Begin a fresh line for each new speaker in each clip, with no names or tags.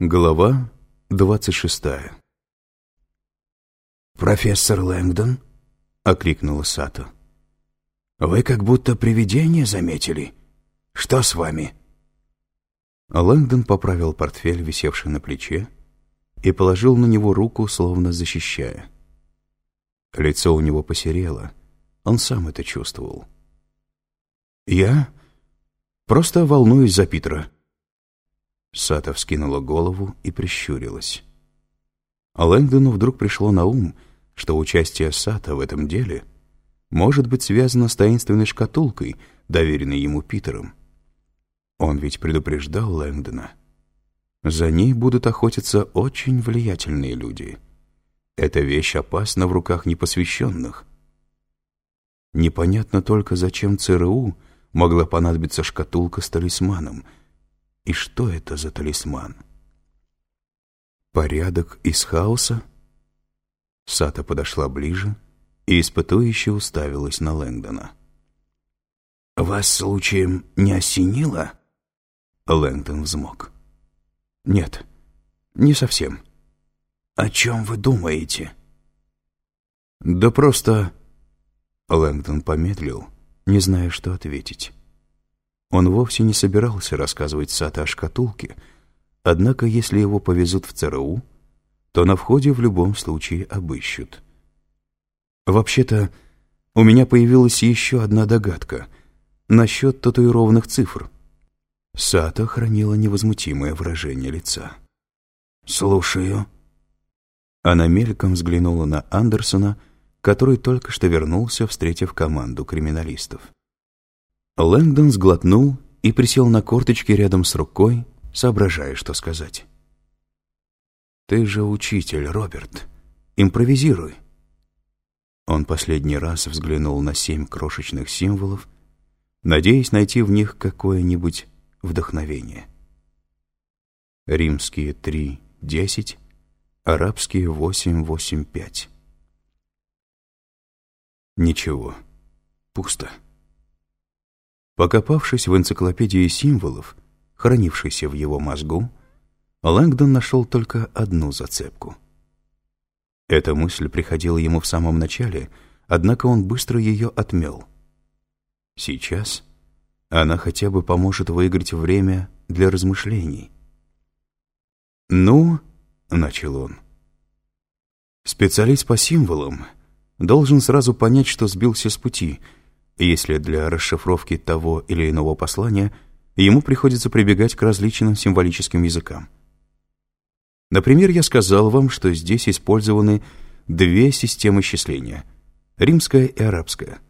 Глава двадцать шестая
«Профессор Лэнгдон?» — окликнула Сато. «Вы как будто привидение заметили. Что с вами?»
Лэнгдон поправил портфель, висевший на плече, и положил на него руку, словно защищая. Лицо у него посерело, он сам это чувствовал. «Я просто волнуюсь за Питера», Сата вскинула голову и прищурилась. А Лэнгдону вдруг пришло на ум, что участие Сата в этом деле может быть связано с таинственной шкатулкой, доверенной ему Питером. Он ведь предупреждал Лэнгдона. За ней будут охотиться очень влиятельные люди. Эта вещь опасна в руках непосвященных. Непонятно только, зачем ЦРУ могла понадобиться шкатулка с талисманом — и что это за талисман? Порядок из хаоса? Сата подошла ближе и испытующе уставилась на Лэнгдона.
«Вас случаем не осенило?»
Лэнгдон взмок. «Нет, не совсем».
«О чем вы думаете?»
«Да просто...» Лэнгдон помедлил, не зная, что ответить. Он вовсе не собирался рассказывать Сата о шкатулке, однако если его повезут в ЦРУ, то на входе в любом случае обыщут. Вообще-то, у меня появилась еще одна догадка насчет татуированных цифр. Сата хранила невозмутимое выражение лица.
«Слушаю».
Она мельком взглянула на Андерсона, который только что вернулся, встретив команду криминалистов. Лэнгдон сглотнул и присел на корточки рядом с рукой, соображая, что сказать. «Ты же учитель, Роберт. Импровизируй». Он последний раз взглянул на семь крошечных символов, надеясь найти в них какое-нибудь вдохновение. Римские три — десять, арабские восемь — восемь — пять. Ничего, пусто. Покопавшись в энциклопедии символов, хранившейся в его мозгу, Лэнгдон нашел только одну зацепку. Эта мысль приходила ему в самом начале, однако он быстро ее отмел. Сейчас она хотя бы поможет выиграть время для размышлений. «Ну», — начал он, — «специалист по символам должен сразу понять, что сбился с пути — если для расшифровки того или иного послания ему приходится прибегать к различным символическим языкам. Например, я сказал вам, что здесь использованы две системы счисления — римская и арабская.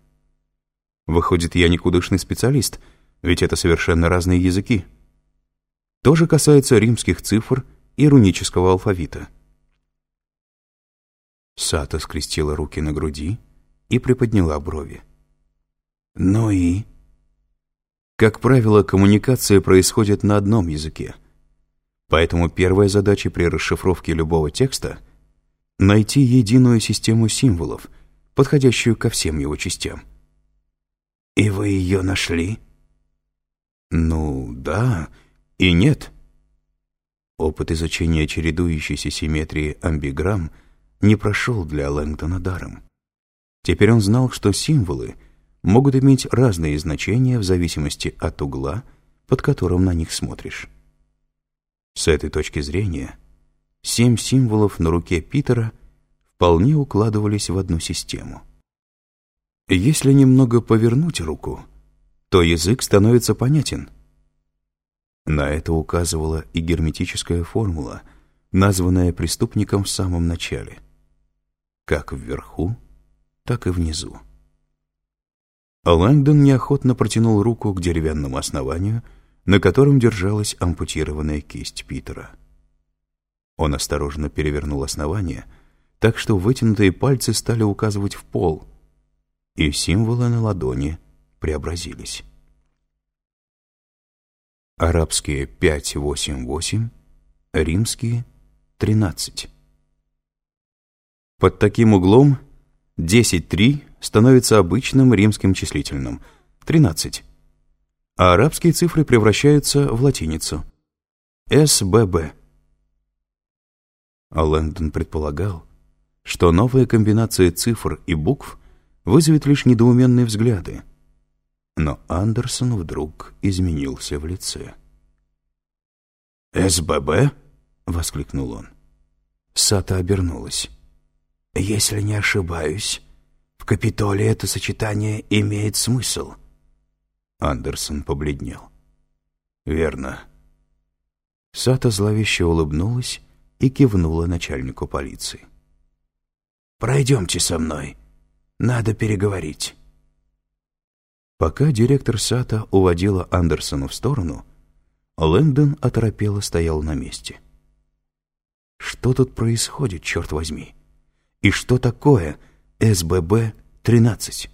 Выходит, я никудышный специалист, ведь это совершенно разные языки. То же касается римских цифр и рунического алфавита. Сата скрестила руки на груди и приподняла брови.
Ну и?
Как правило, коммуникация происходит на одном языке. Поэтому первая задача при расшифровке любого текста — найти единую систему символов, подходящую ко всем его частям.
И вы ее нашли?
Ну, да и нет. Опыт изучения чередующейся симметрии амбиграмм не прошел для Лэнгдона даром. Теперь он знал, что символы — могут иметь разные значения в зависимости от угла, под которым на них смотришь. С этой точки зрения, семь символов на руке Питера вполне укладывались в одну систему. Если немного повернуть руку, то язык становится понятен. На это указывала и герметическая формула, названная преступником в самом начале. Как вверху, так и внизу. Лэнгдон неохотно протянул руку к деревянному основанию, на котором держалась ампутированная кисть Питера. Он осторожно перевернул основание, так что вытянутые пальцы стали указывать в пол, и символы на ладони преобразились. Арабские 5-8-8, римские 13. Под таким углом 10-3 становится обычным римским числительным — 13. А арабские цифры превращаются в латиницу — СББ. А Лэнгдон предполагал, что новая комбинация цифр и букв вызовет лишь недоуменные взгляды. Но Андерсон вдруг изменился в лице.
«СББ?»
— воскликнул он.
Сата обернулась. «Если не ошибаюсь, в Капитолии это сочетание имеет смысл».
Андерсон побледнел. «Верно». Сата зловеще улыбнулась и кивнула начальнику полиции.
«Пройдемте со мной. Надо переговорить».
Пока директор Сата уводила Андерсона в сторону, Лэндон оторопело стоял на месте. Что тут происходит, черт возьми? И что такое СББ-13?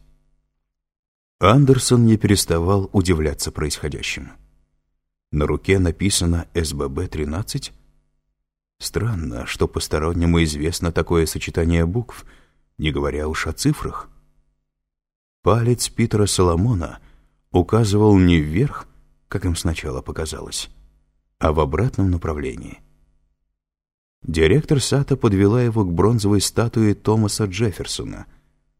Андерсон не переставал удивляться происходящему. На руке написано СББ-13? Странно, что постороннему известно такое сочетание букв, не говоря уж о цифрах. Палец Питера Соломона указывал не вверх, как им сначала показалось, а в обратном направлении. Директор Сата подвела его к бронзовой статуе Томаса Джефферсона,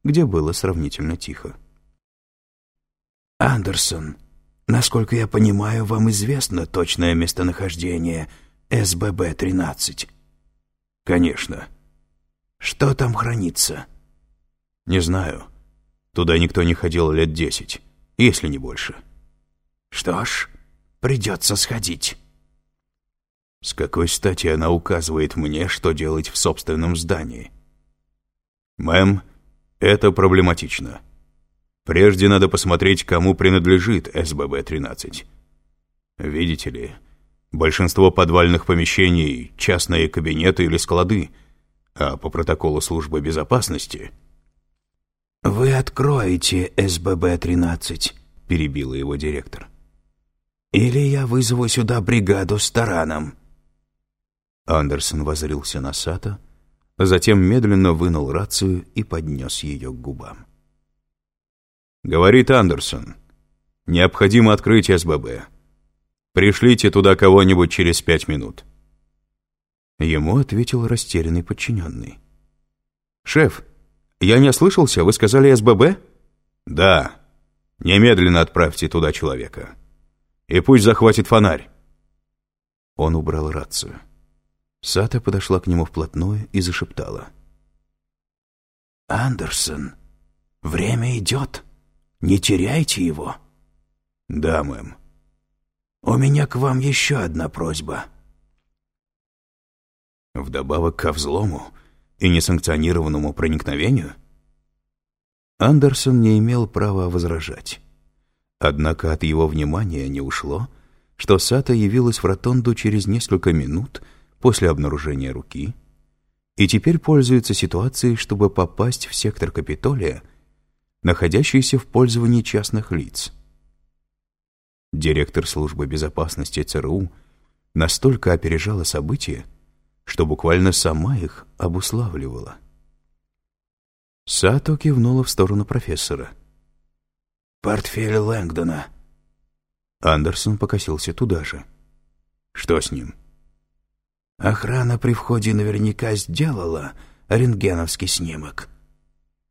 где было сравнительно тихо.
«Андерсон, насколько я понимаю, вам известно точное местонахождение СББ-13?»
«Конечно».
«Что там хранится?»
«Не знаю. Туда никто не ходил лет десять, если не больше».
Что ж, придется сходить.
С какой стати она указывает мне, что делать в собственном здании? Мэм, это проблематично. Прежде надо посмотреть, кому принадлежит СББ-13. Видите ли, большинство подвальных помещений — частные кабинеты или склады, а по протоколу службы безопасности...
«Вы откроете СББ-13», —
перебила его директор.
Или я вызову сюда бригаду с тараном».
Андерсон возрился на Сата, затем медленно вынул рацию и поднес ее к губам. «Говорит Андерсон, необходимо открыть СББ. Пришлите туда кого-нибудь через пять минут». Ему ответил растерянный подчиненный. «Шеф, я не ослышался, вы сказали СББ?» «Да. Немедленно отправьте туда человека» и пусть захватит фонарь». Он убрал рацию. Сата подошла к нему вплотную и зашептала.
«Андерсон, время идет. Не теряйте его».
«Да, мэм».
«У меня к вам еще одна просьба».
Вдобавок ко взлому и несанкционированному проникновению? Андерсон не имел права возражать. Однако от его внимания не ушло, что Сата явилась в ротонду через несколько минут после обнаружения руки и теперь пользуется ситуацией, чтобы попасть в сектор Капитолия, находящийся в пользовании частных лиц. Директор службы безопасности ЦРУ настолько опережала события, что буквально сама их обуславливала. Сато кивнула в сторону профессора —
«Портфель Лэнгдона».
Андерсон покосился туда же. «Что с ним?»
«Охрана при входе наверняка сделала рентгеновский снимок».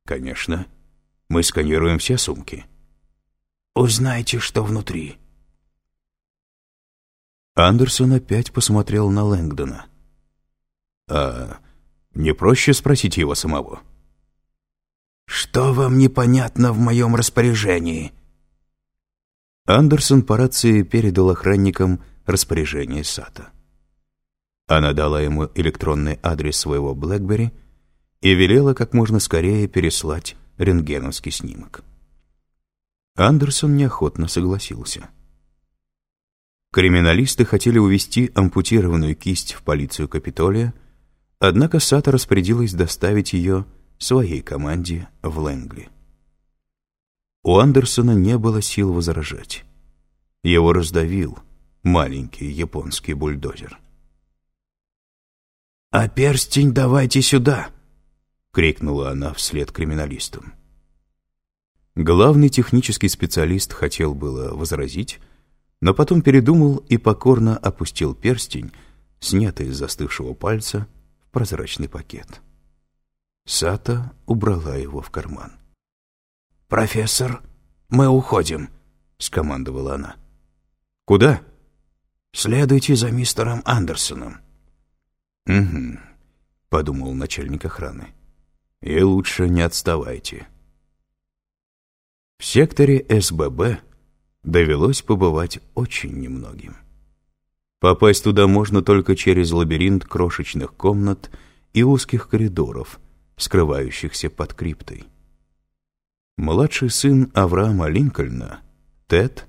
«Конечно. Мы сканируем все сумки».
«Узнайте, что внутри».
Андерсон опять посмотрел на Лэнгдона. «А не проще спросить его самого?»
«Что вам непонятно в моем распоряжении?»
Андерсон по рации передал охранникам распоряжение Сата. Она дала ему электронный адрес своего Блэкбери и велела как можно скорее переслать рентгеновский снимок. Андерсон неохотно согласился. Криминалисты хотели увезти ампутированную кисть в полицию Капитолия, однако Сата распорядилась доставить ее своей команде в Лэнгли. У Андерсона не было сил возражать. Его раздавил маленький японский бульдозер.
«А перстень давайте сюда!»
— крикнула она вслед криминалистам. Главный технический специалист хотел было возразить, но потом передумал и покорно опустил перстень, снятый из застывшего пальца, в прозрачный пакет. Сата убрала его в карман.
«Профессор, мы уходим», — скомандовала она.
«Куда?»
«Следуйте за мистером Андерсоном».
«Угу», — подумал начальник охраны. «И лучше не отставайте». В секторе СББ довелось побывать очень немногим. Попасть туда можно только через лабиринт крошечных комнат и узких коридоров, скрывающихся под криптой. Младший сын Авраама Линкольна, Тед,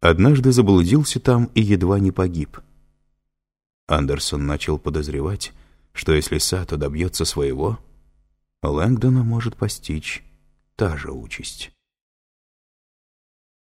однажды заблудился там и едва не погиб. Андерсон начал подозревать, что если Сато добьется своего, Лэнгдона может постичь та же участь.